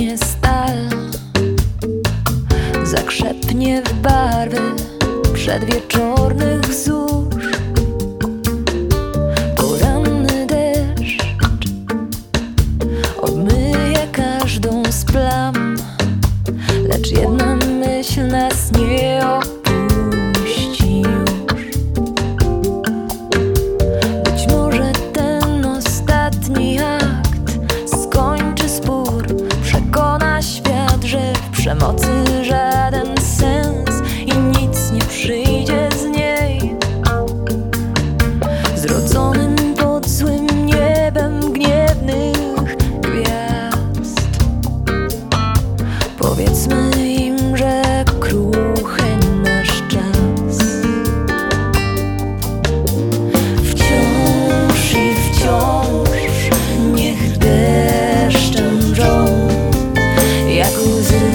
stuknie stal. Zakrzepnie w barwy przedwieczornych zórz Poranny deszcz Obmyje każdą z plam. Lecz jedna myśl nas nie żaden sens i nic nie przyjdzie z niej. Zrodzonym pod złym niebem gniewnych gwiazd. Powiedzmy im, że kruchy nasz czas. Wciąż i wciąż niech deszczem wrząt, jak łzy.